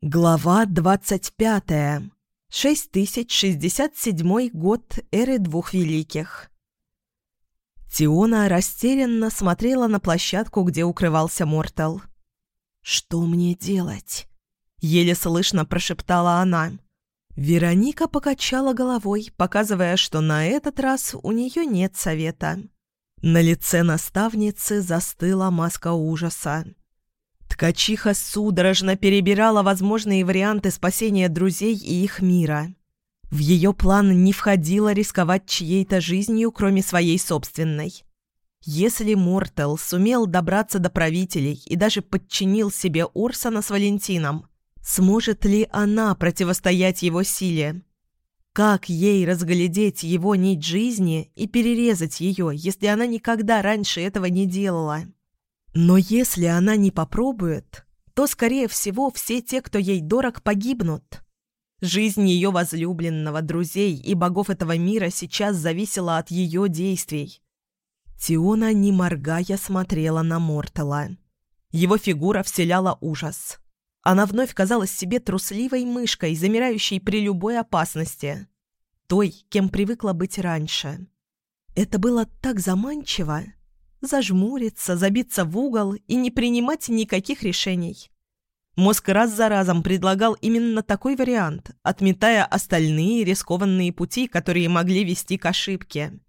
Глава 25. 6067 год эры двух великих. Тиона растерянно смотрела на площадку, где укрывался Мортал. «Что мне делать?» — еле слышно прошептала она. Вероника покачала головой, показывая, что на этот раз у нее нет совета. На лице наставницы застыла маска ужаса. Ткачиха судорожно перебирала возможные варианты спасения друзей и их мира. В ее план не входило рисковать чьей-то жизнью, кроме своей собственной. Если Мортел сумел добраться до правителей и даже подчинил себе Орсона с Валентином, сможет ли она противостоять его силе? Как ей разглядеть его нить жизни и перерезать ее, если она никогда раньше этого не делала? Но если она не попробует, то, скорее всего, все те, кто ей дорог, погибнут. Жизнь ее возлюбленного, друзей и богов этого мира сейчас зависела от ее действий. Тиона, не моргая, смотрела на Мортала. Его фигура вселяла ужас. Она вновь казалась себе трусливой мышкой, замирающей при любой опасности. Той, кем привыкла быть раньше. Это было так заманчиво зажмуриться, забиться в угол и не принимать никаких решений. Мозг раз за разом предлагал именно такой вариант, отметая остальные рискованные пути, которые могли вести к ошибке.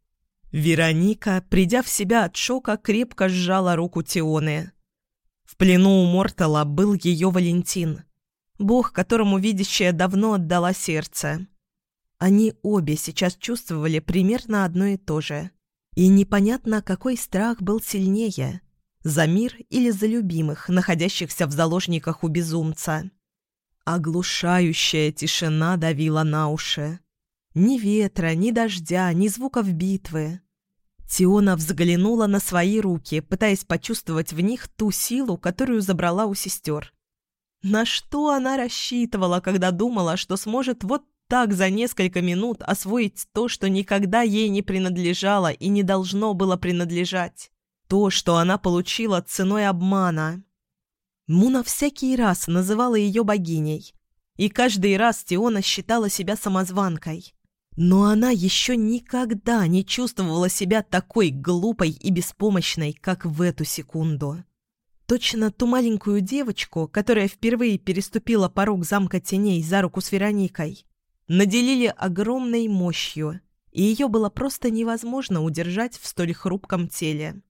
Вероника, придя в себя от шока, крепко сжала руку Тионы. В плену у Мортала был ее Валентин, бог, которому видящая давно отдала сердце. Они обе сейчас чувствовали примерно одно и то же – и непонятно, какой страх был сильнее – за мир или за любимых, находящихся в заложниках у безумца. Оглушающая тишина давила на уши. Ни ветра, ни дождя, ни звуков битвы. Тиона взглянула на свои руки, пытаясь почувствовать в них ту силу, которую забрала у сестер. На что она рассчитывала, когда думала, что сможет вот так за несколько минут освоить то, что никогда ей не принадлежало и не должно было принадлежать. То, что она получила ценой обмана. Муна всякий раз называла ее богиней. И каждый раз Тиона считала себя самозванкой. Но она еще никогда не чувствовала себя такой глупой и беспомощной, как в эту секунду. Точно ту маленькую девочку, которая впервые переступила порог замка теней за руку с Вероникой наделили огромной мощью, и ее было просто невозможно удержать в столь хрупком теле.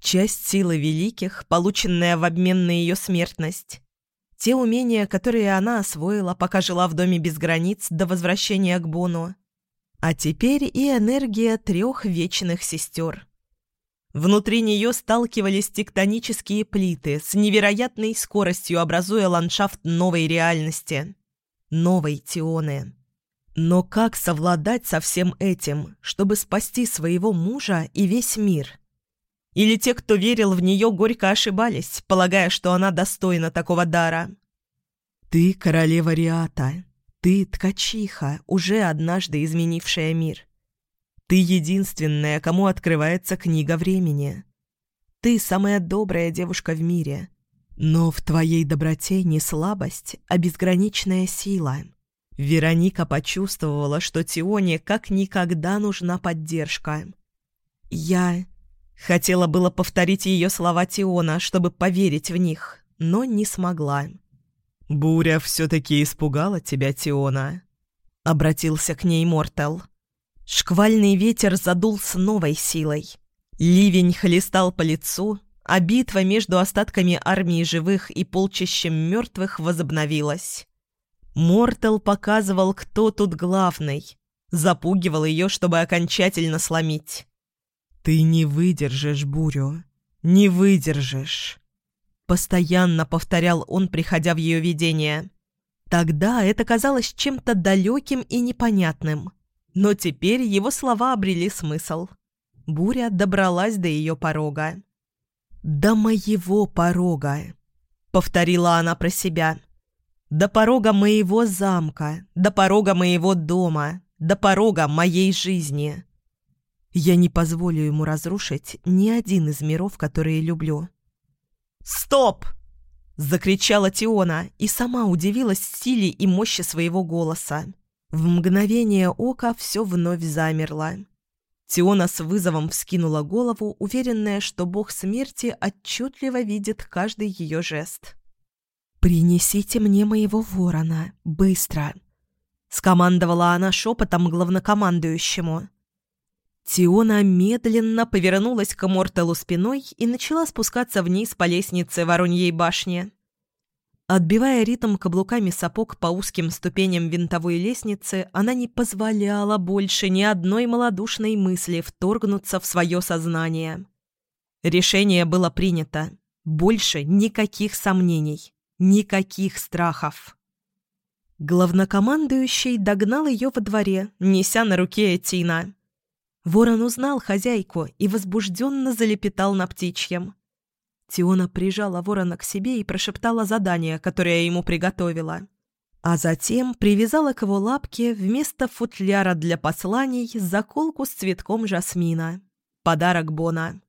Часть силы великих, полученная в обмен на ее смертность, те умения, которые она освоила, пока жила в доме без границ до возвращения к Бону, а теперь и энергия трех вечных сестер. Внутри нее сталкивались тектонические плиты с невероятной скоростью, образуя ландшафт новой реальности новой Тионы. Но как совладать со всем этим, чтобы спасти своего мужа и весь мир? Или те, кто верил в нее, горько ошибались, полагая, что она достойна такого дара? «Ты королева Риата. Ты ткачиха, уже однажды изменившая мир. Ты единственная, кому открывается книга времени. Ты самая добрая девушка в мире, но в твоей доброте не слабость, а безграничная сила. Вероника почувствовала, что Тионе как никогда нужна поддержка. «Я...» Хотела было повторить ее слова Тиона, чтобы поверить в них, но не смогла. «Буря все-таки испугала тебя, Тиона?» Обратился к ней Мортал. Шквальный ветер задул с новой силой. Ливень хлестал по лицу, а битва между остатками армии живых и полчищем мертвых возобновилась. Мортал показывал, кто тут главный, запугивал ее, чтобы окончательно сломить. «Ты не выдержишь бурю, не выдержишь», — постоянно повторял он, приходя в ее видение. Тогда это казалось чем-то далеким и непонятным, но теперь его слова обрели смысл. Буря добралась до ее порога. «До моего порога», — повторила она про себя. «До порога моего замка, до порога моего дома, до порога моей жизни. Я не позволю ему разрушить ни один из миров, которые люблю». «Стоп!» — закричала Тиона и сама удивилась силе и мощи своего голоса. В мгновение ока все вновь замерло. Тиона с вызовом вскинула голову, уверенная, что бог смерти отчетливо видит каждый ее жест. «Принесите мне моего ворона, быстро!» — скомандовала она шепотом главнокомандующему. Тиона медленно повернулась к Мортелу спиной и начала спускаться вниз по лестнице Вороньей башни. Отбивая ритм каблуками сапог по узким ступеням винтовой лестницы, она не позволяла больше ни одной малодушной мысли вторгнуться в свое сознание. Решение было принято. Больше никаких сомнений, никаких страхов. Главнокомандующий догнал ее во дворе, неся на руке Этина. Ворон узнал хозяйку и возбужденно залепетал на птичьем. Тиона прижала ворона к себе и прошептала задание, которое ему приготовила. А затем привязала к его лапке вместо футляра для посланий заколку с цветком жасмина. Подарок Бона.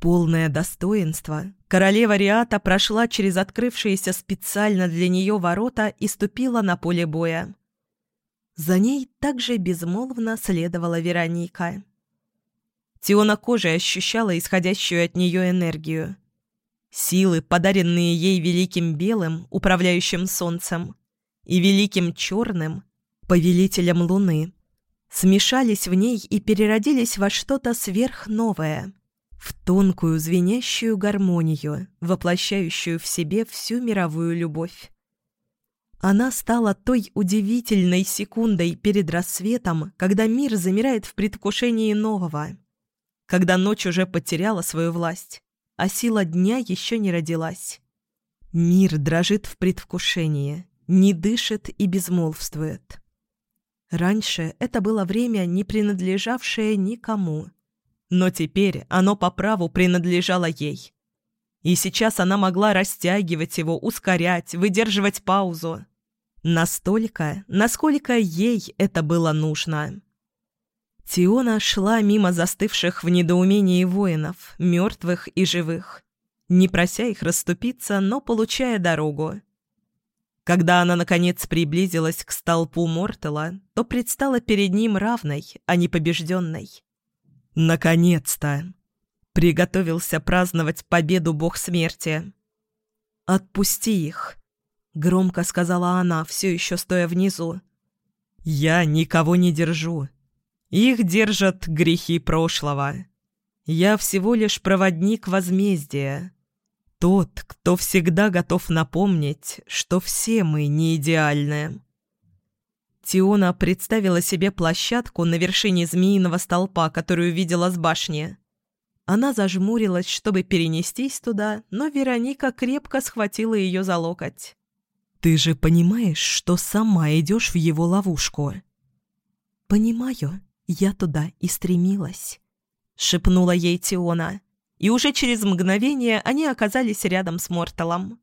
Полное достоинство, королева Риата прошла через открывшиеся специально для нее ворота и ступила на поле боя. За ней также безмолвно следовала Вероника. Тиона кожей ощущала исходящую от нее энергию. Силы, подаренные ей Великим Белым, управляющим Солнцем, и Великим Черным, повелителем Луны, смешались в ней и переродились во что-то сверхновое, в тонкую звенящую гармонию, воплощающую в себе всю мировую любовь. Она стала той удивительной секундой перед рассветом, когда мир замирает в предвкушении нового, когда ночь уже потеряла свою власть, а сила дня еще не родилась. Мир дрожит в предвкушении, не дышит и безмолвствует. Раньше это было время, не принадлежавшее никому, но теперь оно по праву принадлежало ей. И сейчас она могла растягивать его, ускорять, выдерживать паузу. Настолько, насколько ей это было нужно. Тиона шла мимо застывших в недоумении воинов, мертвых и живых, не прося их расступиться, но получая дорогу. Когда она, наконец, приблизилась к столпу Мортела, то предстала перед ним равной, а не побежденной. «Наконец-то!» Приготовился праздновать победу бог смерти. «Отпусти их!» — громко сказала она, все еще стоя внизу. «Я никого не держу. Их держат грехи прошлого. Я всего лишь проводник возмездия. Тот, кто всегда готов напомнить, что все мы не идеальны». Тиона представила себе площадку на вершине змеиного столпа, которую видела с башни. Она зажмурилась, чтобы перенестись туда, но Вероника крепко схватила ее за локоть. «Ты же понимаешь, что сама идешь в его ловушку?» «Понимаю, я туда и стремилась», — шепнула ей Тиона. И уже через мгновение они оказались рядом с Морталом.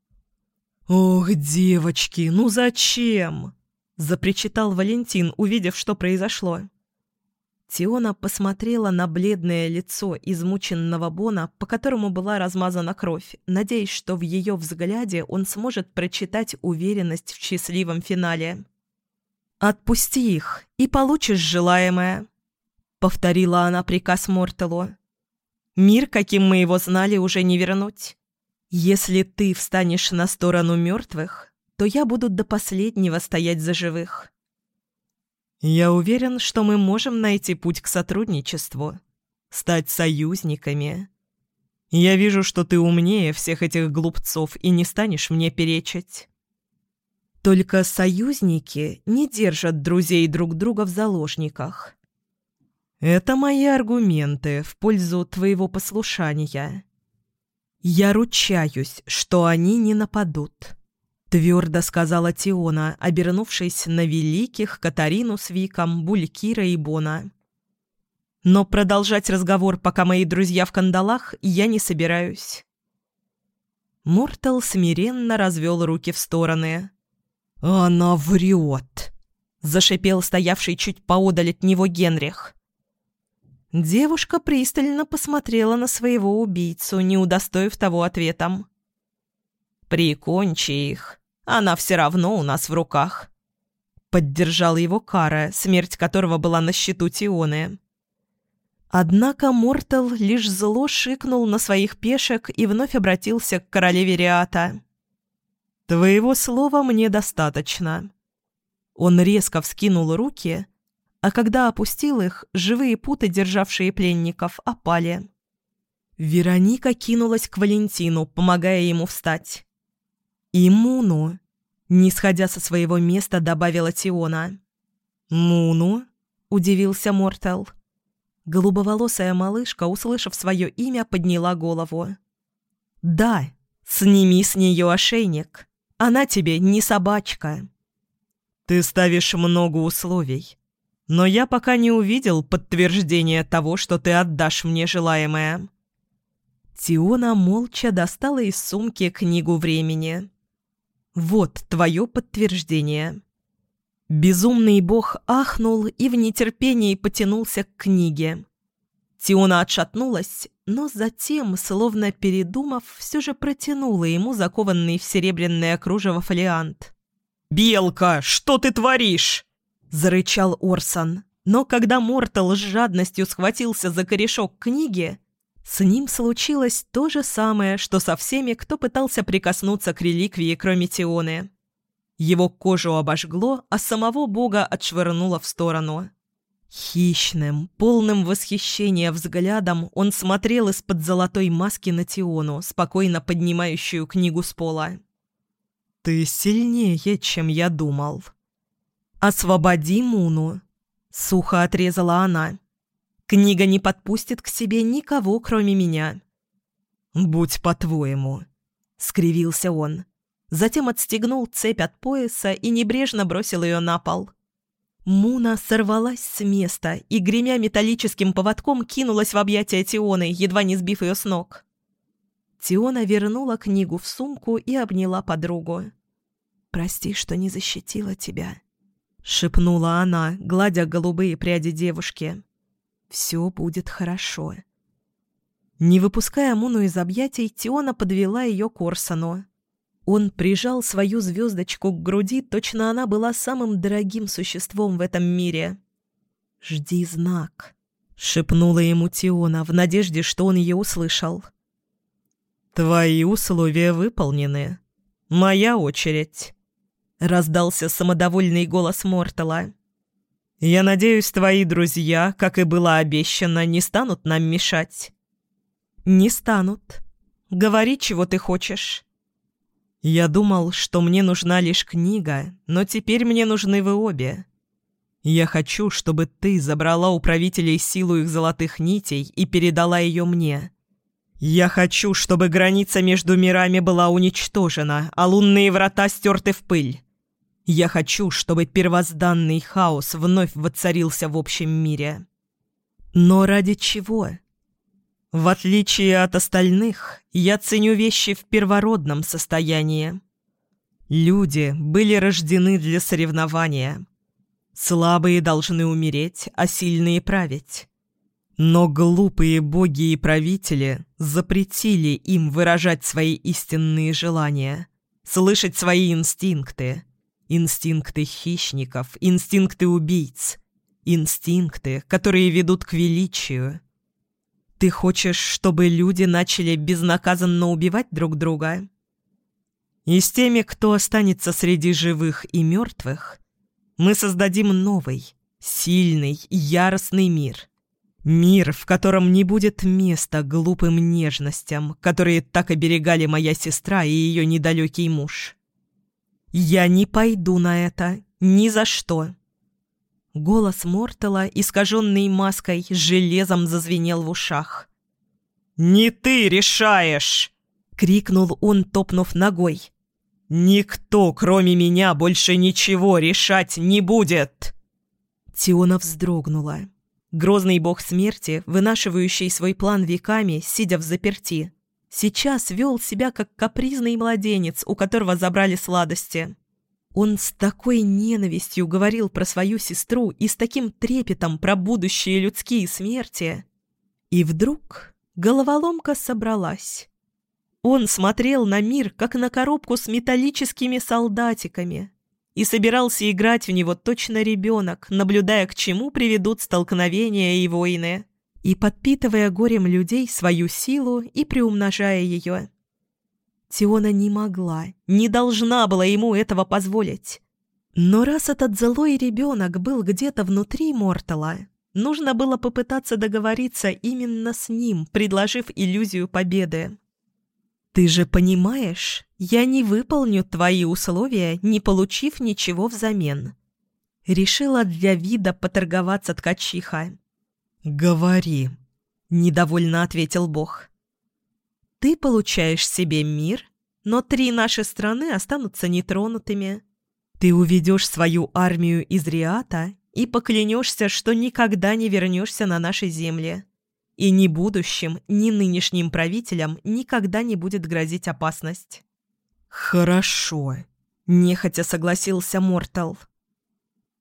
«Ох, девочки, ну зачем?» — запричитал Валентин, увидев, что произошло. Тиона посмотрела на бледное лицо измученного Бона, по которому была размазана кровь, надеясь, что в ее взгляде он сможет прочитать уверенность в счастливом финале. «Отпусти их, и получишь желаемое», — повторила она приказ Мортелу. «Мир, каким мы его знали, уже не вернуть. Если ты встанешь на сторону мертвых, то я буду до последнего стоять за живых». Я уверен, что мы можем найти путь к сотрудничеству, стать союзниками. Я вижу, что ты умнее всех этих глупцов и не станешь мне перечить. Только союзники не держат друзей друг друга в заложниках. Это мои аргументы в пользу твоего послушания. Я ручаюсь, что они не нападут. — твердо сказала Тиона, обернувшись на великих Катарину с Виком, Булькира и Бона. «Но продолжать разговор, пока мои друзья в кандалах, я не собираюсь». Мортал смиренно развел руки в стороны. «Она врет!» — зашипел стоявший чуть поодаль от него Генрих. Девушка пристально посмотрела на своего убийцу, не удостоив того ответом. Прикончи их, она все равно у нас в руках». Поддержал его Кара, смерть которого была на счету Тионы. Однако Мортал лишь зло шикнул на своих пешек и вновь обратился к королеве Риата. «Твоего слова мне достаточно». Он резко вскинул руки, а когда опустил их, живые путы, державшие пленников, опали. Вероника кинулась к Валентину, помогая ему встать. «И Муну», — не сходя со своего места, добавила Тиона. «Муну?» — удивился Мортал. Голубоволосая малышка, услышав свое имя, подняла голову. «Да, сними с нее ошейник. Она тебе не собачка». «Ты ставишь много условий», но я пока не увидел подтверждения того, что ты отдашь мне желаемое». Тиона молча достала из сумки книгу времени. «Вот твое подтверждение». Безумный бог ахнул и в нетерпении потянулся к книге. Тиона отшатнулась, но затем, словно передумав, все же протянула ему закованный в серебряное кружево фолиант. «Белка, что ты творишь?» — зарычал Орсон. Но когда Мортал с жадностью схватился за корешок книги, с ним случилось то же самое, что со всеми, кто пытался прикоснуться к реликвии, кроме Тионы. Его кожу обожгло, а самого бога отшвырнуло в сторону. Хищным, полным восхищения взглядом он смотрел из-под золотой маски на Тиону, спокойно поднимающую книгу с пола. «Ты сильнее, чем я думал», «Освободи Муну!» — сухо отрезала она. «Книга не подпустит к себе никого, кроме меня». «Будь по-твоему», — скривился он. Затем отстегнул цепь от пояса и небрежно бросил ее на пол. Муна сорвалась с места и, гремя металлическим поводком, кинулась в объятия Тионы, едва не сбив ее с ног. Тиона вернула книгу в сумку и обняла подругу. «Прости, что не защитила тебя», шепнула она, гладя голубые пряди девушки. «Все будет хорошо». Не выпуская Муну из объятий, Тиона подвела ее к Орсону. Он прижал свою звездочку к груди, точно она была самым дорогим существом в этом мире. «Жди знак», — шепнула ему Тиона в надежде, что он ее услышал. «Твои условия выполнены. Моя очередь». — раздался самодовольный голос Мортала. «Я надеюсь, твои друзья, как и было обещано, не станут нам мешать». «Не станут. Говори, чего ты хочешь». «Я думал, что мне нужна лишь книга, но теперь мне нужны вы обе. Я хочу, чтобы ты забрала у правителей силу их золотых нитей и передала ее мне». «Я хочу, чтобы граница между мирами была уничтожена, а лунные врата стерты в пыль. Я хочу, чтобы первозданный хаос вновь воцарился в общем мире. Но ради чего? В отличие от остальных, я ценю вещи в первородном состоянии. Люди были рождены для соревнования. Слабые должны умереть, а сильные править. Но глупые боги и правители запретили им выражать свои истинные желания, слышать свои инстинкты – Инстинкты хищников, инстинкты убийц, инстинкты, которые ведут к величию. Ты хочешь, чтобы люди начали безнаказанно убивать друг друга? И с теми, кто останется среди живых и мертвых, мы создадим новый, сильный, яростный мир. Мир, в котором не будет места глупым нежностям, которые так оберегали моя сестра и ее недалекий муж. «Я не пойду на это. Ни за что». Голос Мортала, искаженный маской, железом зазвенел в ушах. «Не ты решаешь!» — крикнул он, топнув ногой. «Никто, кроме меня, больше ничего решать не будет!» Тиона вздрогнула. Грозный бог смерти, вынашивающий свой план веками, сидя в заперти, сейчас вел себя как капризный младенец, у которого забрали сладости. Он с такой ненавистью говорил про свою сестру и с таким трепетом про будущие людские смерти. И вдруг головоломка собралась. Он смотрел на мир, как на коробку с металлическими солдатиками, и собирался играть в него точно ребенок, наблюдая, к чему приведут столкновения и войны, и подпитывая горем людей свою силу и приумножая ее. Тиона не могла, не должна была ему этого позволить. Но раз этот злой ребенок был где-то внутри Мортала, нужно было попытаться договориться именно с ним, предложив иллюзию победы. «Ты же понимаешь, я не выполню твои условия, не получив ничего взамен». Решила для вида поторговаться ткачиха. «Говори», — недовольно ответил Бог. «Ты получаешь себе мир, но три наши страны останутся нетронутыми. Ты уведешь свою армию из Риата и поклянешься, что никогда не вернешься на наши земли. И ни будущим, ни нынешним правителям никогда не будет грозить опасность». «Хорошо», — нехотя согласился Мортал.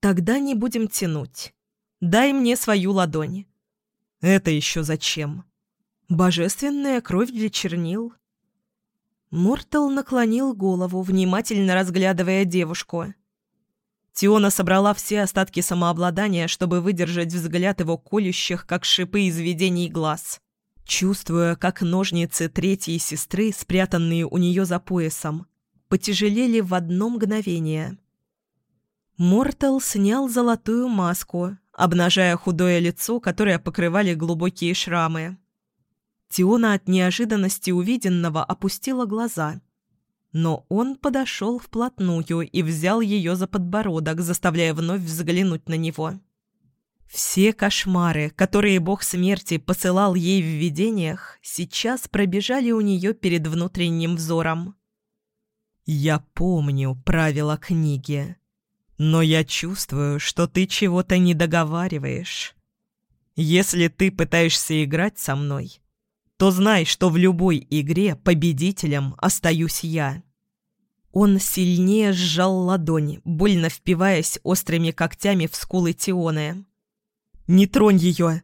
«Тогда не будем тянуть. Дай мне свою ладонь». «Это еще зачем?» «Божественная кровь для чернил». Мортал наклонил голову, внимательно разглядывая девушку. Тиона собрала все остатки самообладания, чтобы выдержать взгляд его колющих, как шипы из видений глаз. Чувствуя, как ножницы третьей сестры, спрятанные у нее за поясом, потяжелели в одно мгновение. Мортал снял золотую маску, обнажая худое лицо, которое покрывали глубокие шрамы. Тиона от неожиданности увиденного опустила глаза – но он подошел вплотную и взял ее за подбородок, заставляя вновь взглянуть на него. Все кошмары, которые бог смерти посылал ей в видениях, сейчас пробежали у нее перед внутренним взором. «Я помню правила книги, но я чувствую, что ты чего-то не договариваешь. Если ты пытаешься играть со мной, то знай, что в любой игре победителем остаюсь я». Он сильнее сжал ладони, больно впиваясь острыми когтями в скулы Тионы. «Не тронь ее!»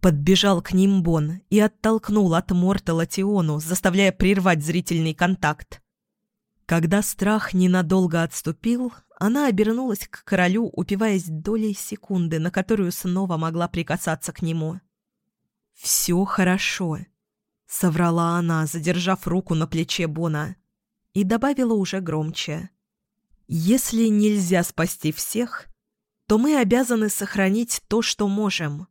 Подбежал к ним Бон и оттолкнул от Мортала Тиону, заставляя прервать зрительный контакт. Когда страх ненадолго отступил, она обернулась к королю, упиваясь долей секунды, на которую снова могла прикасаться к нему. «Все хорошо», — соврала она, задержав руку на плече Бона и добавила уже громче. «Если нельзя спасти всех, то мы обязаны сохранить то, что можем».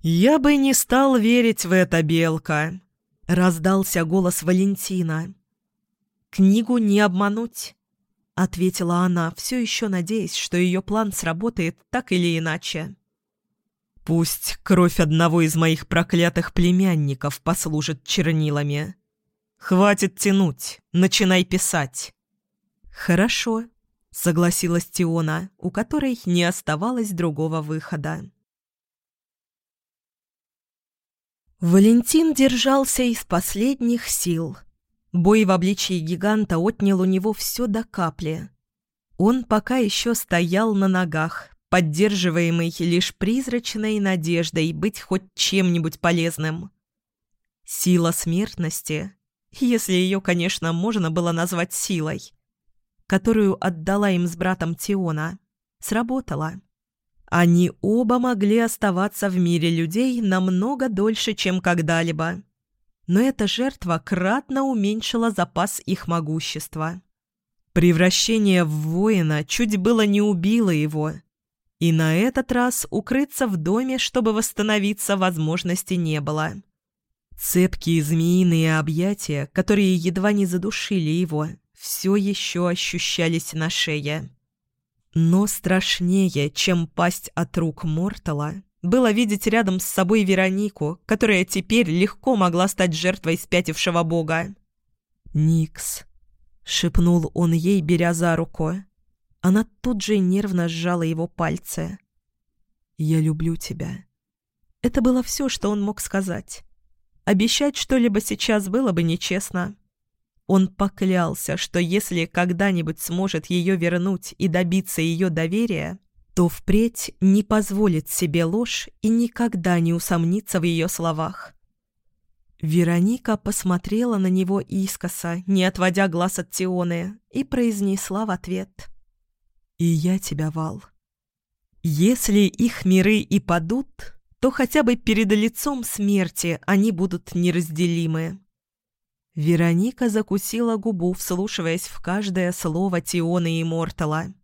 «Я бы не стал верить в это, Белка», — раздался голос Валентина. «Книгу не обмануть», — ответила она, все еще надеясь, что ее план сработает так или иначе. «Пусть кровь одного из моих проклятых племянников послужит чернилами», «Хватит тянуть, начинай писать». «Хорошо», — согласилась Тиона, у которой не оставалось другого выхода. Валентин держался из последних сил. Бой в обличии гиганта отнял у него все до капли. Он пока еще стоял на ногах, поддерживаемый лишь призрачной надеждой быть хоть чем-нибудь полезным. Сила смертности если ее, конечно, можно было назвать силой, которую отдала им с братом Тиона, сработала. Они оба могли оставаться в мире людей намного дольше, чем когда-либо. Но эта жертва кратно уменьшила запас их могущества. Превращение в воина чуть было не убило его. И на этот раз укрыться в доме, чтобы восстановиться, возможности не было. Цепкие змеиные объятия, которые едва не задушили его, все еще ощущались на шее. Но страшнее, чем пасть от рук Мортала, было видеть рядом с собой Веронику, которая теперь легко могла стать жертвой спятившего бога. «Никс», — шепнул он ей, беря за руку. Она тут же нервно сжала его пальцы. «Я люблю тебя». Это было все, что он мог сказать. Обещать что-либо сейчас было бы нечестно. Он поклялся, что если когда-нибудь сможет ее вернуть и добиться ее доверия, то впредь не позволит себе ложь и никогда не усомнится в ее словах. Вероника посмотрела на него искоса, не отводя глаз от Тионы, и произнесла в ответ. «И я тебя, Вал. Если их миры и падут, то хотя бы перед лицом смерти они будут неразделимы». Вероника закусила губу, вслушиваясь в каждое слово Тионы и Мортала.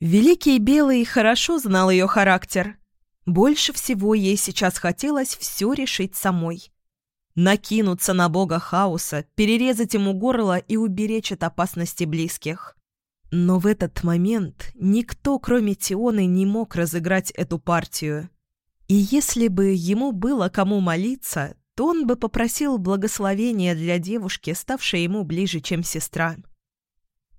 Великий Белый хорошо знал ее характер. Больше всего ей сейчас хотелось все решить самой. Накинуться на бога хаоса, перерезать ему горло и уберечь от опасности близких. Но в этот момент никто, кроме Тионы, не мог разыграть эту партию. И если бы ему было кому молиться, то он бы попросил благословения для девушки, ставшей ему ближе, чем сестра.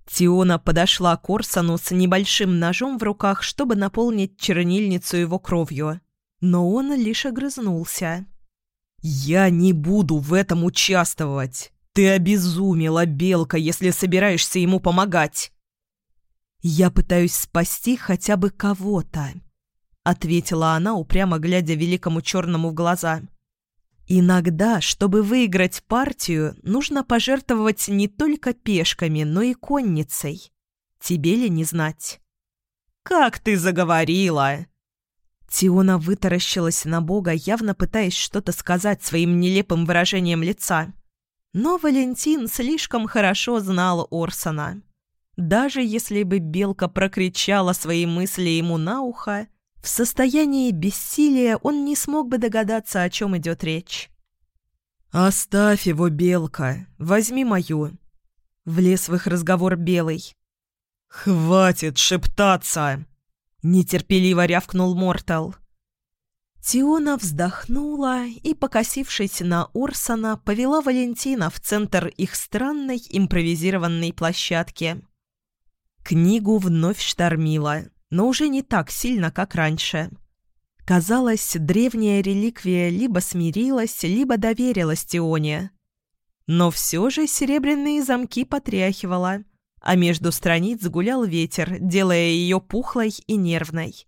Тиона подошла к Орсону с небольшим ножом в руках, чтобы наполнить чернильницу его кровью. Но он лишь огрызнулся. «Я не буду в этом участвовать! Ты обезумела, Белка, если собираешься ему помогать!» «Я пытаюсь спасти хотя бы кого-то», — ответила она, упрямо глядя великому черному в глаза. Иногда, чтобы выиграть партию, нужно пожертвовать не только пешками, но и конницей. Тебе ли не знать? «Как ты заговорила!» Тиона вытаращилась на Бога, явно пытаясь что-то сказать своим нелепым выражением лица. Но Валентин слишком хорошо знал Орсона. Даже если бы Белка прокричала свои мысли ему на ухо, в состоянии бессилия он не смог бы догадаться, о чем идет речь. «Оставь его, Белка, возьми мою», — влез в их разговор Белый. «Хватит шептаться!» — нетерпеливо рявкнул Мортал. Тиона вздохнула и, покосившись на Орсона, повела Валентина в центр их странной импровизированной площадки. Книгу вновь штормила но уже не так сильно, как раньше. Казалось, древняя реликвия либо смирилась, либо доверилась Тионе. Но все же серебряные замки потряхивала, а между страниц гулял ветер, делая ее пухлой и нервной.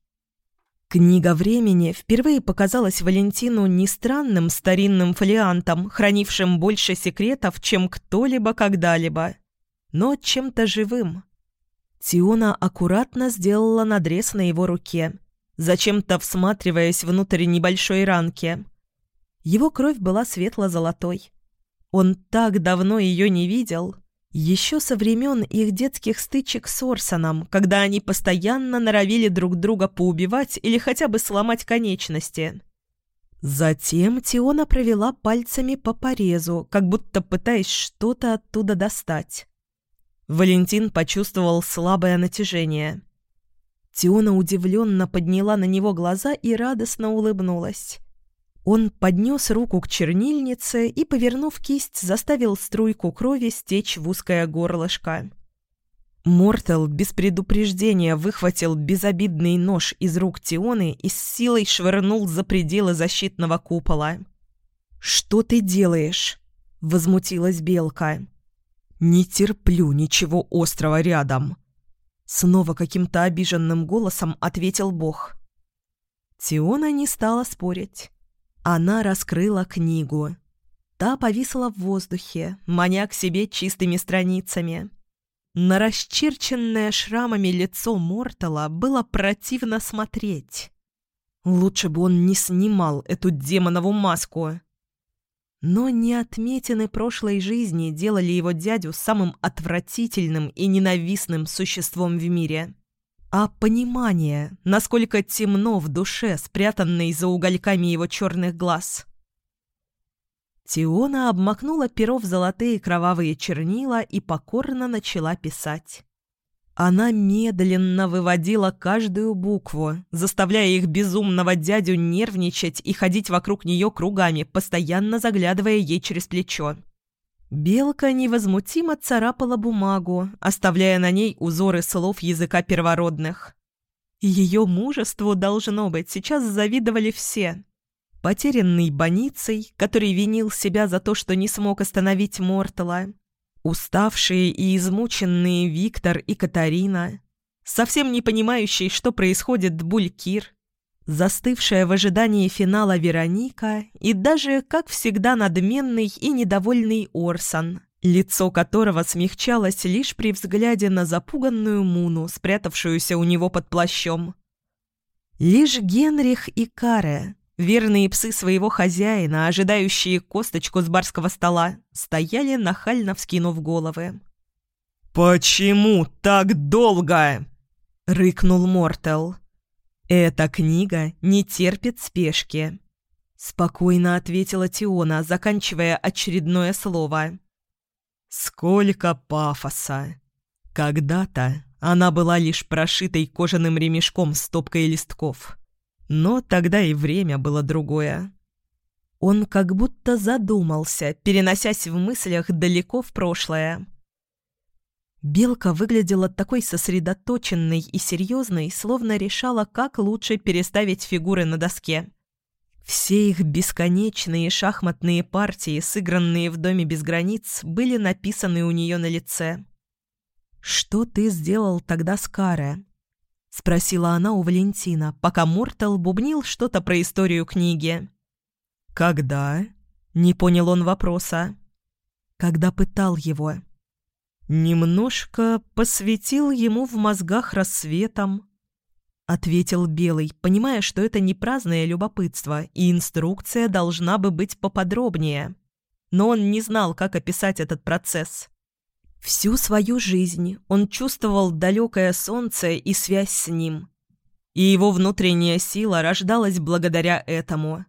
Книга времени впервые показалась Валентину не странным старинным фолиантом, хранившим больше секретов, чем кто-либо когда-либо, но чем-то живым, Тиона аккуратно сделала надрез на его руке, зачем-то всматриваясь внутрь небольшой ранки. Его кровь была светло-золотой. Он так давно ее не видел, еще со времен их детских стычек с Орсоном, когда они постоянно норовили друг друга поубивать или хотя бы сломать конечности. Затем Тиона провела пальцами по порезу, как будто пытаясь что-то оттуда достать. Валентин почувствовал слабое натяжение. Тиона удивленно подняла на него глаза и радостно улыбнулась. Он поднес руку к чернильнице и, повернув кисть, заставил струйку крови стечь в узкое горлышко. Мортал без предупреждения выхватил безобидный нож из рук Тионы и с силой швырнул за пределы защитного купола. «Что ты делаешь?» — возмутилась Белка. «Не терплю ничего острого рядом!» Снова каким-то обиженным голосом ответил Бог. Тиона не стала спорить. Она раскрыла книгу. Та повисла в воздухе, маня к себе чистыми страницами. На расчерченное шрамами лицо Мортала было противно смотреть. Лучше бы он не снимал эту демонову маску. Но не прошлой жизни делали его дядю самым отвратительным и ненавистным существом в мире. А понимание, насколько темно в душе, спрятанной за угольками его черных глаз. Тиона обмакнула перо в золотые кровавые чернила и покорно начала писать. Она медленно выводила каждую букву, заставляя их безумного дядю нервничать и ходить вокруг нее кругами, постоянно заглядывая ей через плечо. Белка невозмутимо царапала бумагу, оставляя на ней узоры слов языка первородных. Ее мужеству, должно быть, сейчас завидовали все. Потерянный Боницей, который винил себя за то, что не смог остановить Мортала, Уставшие и измученные Виктор и Катарина, совсем не понимающий, что происходит Булькир, застывшая в ожидании финала Вероника и даже, как всегда, надменный и недовольный Орсон, лицо которого смягчалось лишь при взгляде на запуганную Муну, спрятавшуюся у него под плащом. Лишь Генрих и Каре, верные псы своего хозяина, ожидающие косточку с барского стола, стояли нахально вскинув головы. «Почему так долго?» — рыкнул Мортел. «Эта книга не терпит спешки», — спокойно ответила Тиона, заканчивая очередное слово. «Сколько пафоса! Когда-то она была лишь прошитой кожаным ремешком с топкой листков, но тогда и время было другое». Он как будто задумался, переносясь в мыслях далеко в прошлое. Белка выглядела такой сосредоточенной и серьезной, словно решала, как лучше переставить фигуры на доске. Все их бесконечные шахматные партии, сыгранные в доме без границ, были написаны у нее на лице. «Что ты сделал тогда с Каре?» — спросила она у Валентина, пока Мортал бубнил что-то про историю книги. «Когда?» — не понял он вопроса. «Когда пытал его». «Немножко посветил ему в мозгах рассветом», — ответил Белый, понимая, что это не праздное любопытство, и инструкция должна бы быть поподробнее. Но он не знал, как описать этот процесс. Всю свою жизнь он чувствовал далекое солнце и связь с ним. И его внутренняя сила рождалась благодаря этому.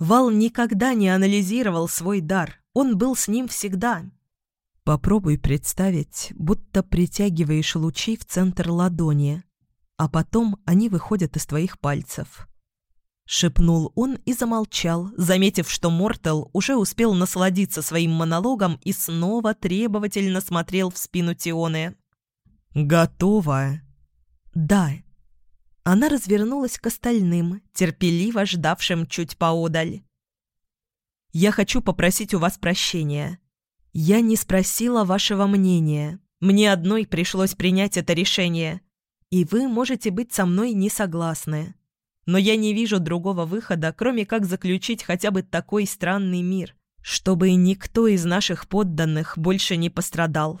Вал никогда не анализировал свой дар, он был с ним всегда — Попробуй представить, будто притягиваешь лучи в центр ладони, а потом они выходят из твоих пальцев. Шепнул он и замолчал, заметив, что Мортел уже успел насладиться своим монологом и снова требовательно смотрел в спину Тионы. «Готово?» «Да». Она развернулась к остальным, терпеливо ждавшим чуть поодаль. «Я хочу попросить у вас прощения. «Я не спросила вашего мнения. Мне одной пришлось принять это решение. И вы можете быть со мной не согласны. Но я не вижу другого выхода, кроме как заключить хотя бы такой странный мир, чтобы никто из наших подданных больше не пострадал.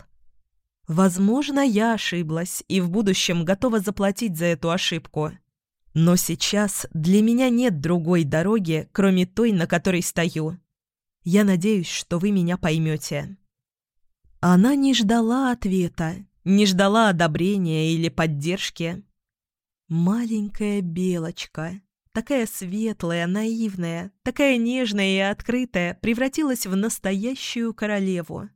Возможно, я ошиблась и в будущем готова заплатить за эту ошибку. Но сейчас для меня нет другой дороги, кроме той, на которой стою. Я надеюсь, что вы меня поймете». Она не ждала ответа, не ждала одобрения или поддержки. Маленькая белочка, такая светлая, наивная, такая нежная и открытая, превратилась в настоящую королеву.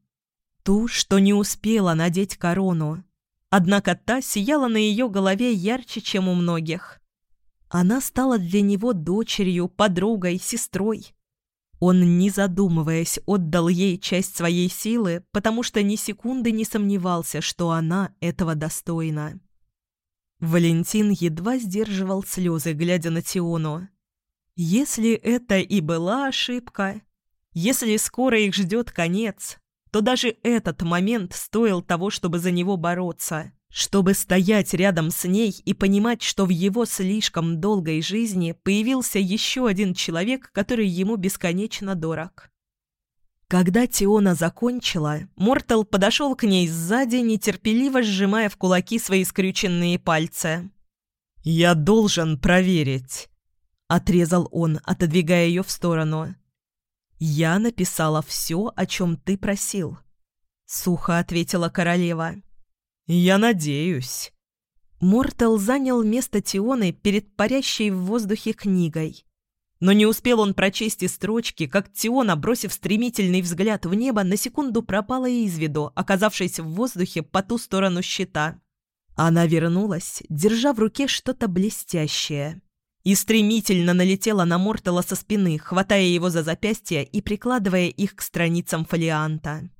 Ту, что не успела надеть корону. Однако та сияла на ее голове ярче, чем у многих. Она стала для него дочерью, подругой, сестрой. Он, не задумываясь, отдал ей часть своей силы, потому что ни секунды не сомневался, что она этого достойна. Валентин едва сдерживал слезы, глядя на Тиону. Если это и была ошибка, если скоро их ждет конец, то даже этот момент стоил того, чтобы за него бороться чтобы стоять рядом с ней и понимать, что в его слишком долгой жизни появился еще один человек, который ему бесконечно дорог. Когда Тиона закончила, Мортал подошел к ней сзади, нетерпеливо сжимая в кулаки свои скрюченные пальцы. «Я должен проверить», — отрезал он, отодвигая ее в сторону. «Я написала все, о чем ты просил», — сухо ответила королева. «Я надеюсь». Мортал занял место Тионы перед парящей в воздухе книгой. Но не успел он прочесть и строчки, как Тиона, бросив стремительный взгляд в небо, на секунду пропала из виду, оказавшись в воздухе по ту сторону щита. Она вернулась, держа в руке что-то блестящее. И стремительно налетела на Мортала со спины, хватая его за запястье и прикладывая их к страницам фолианта.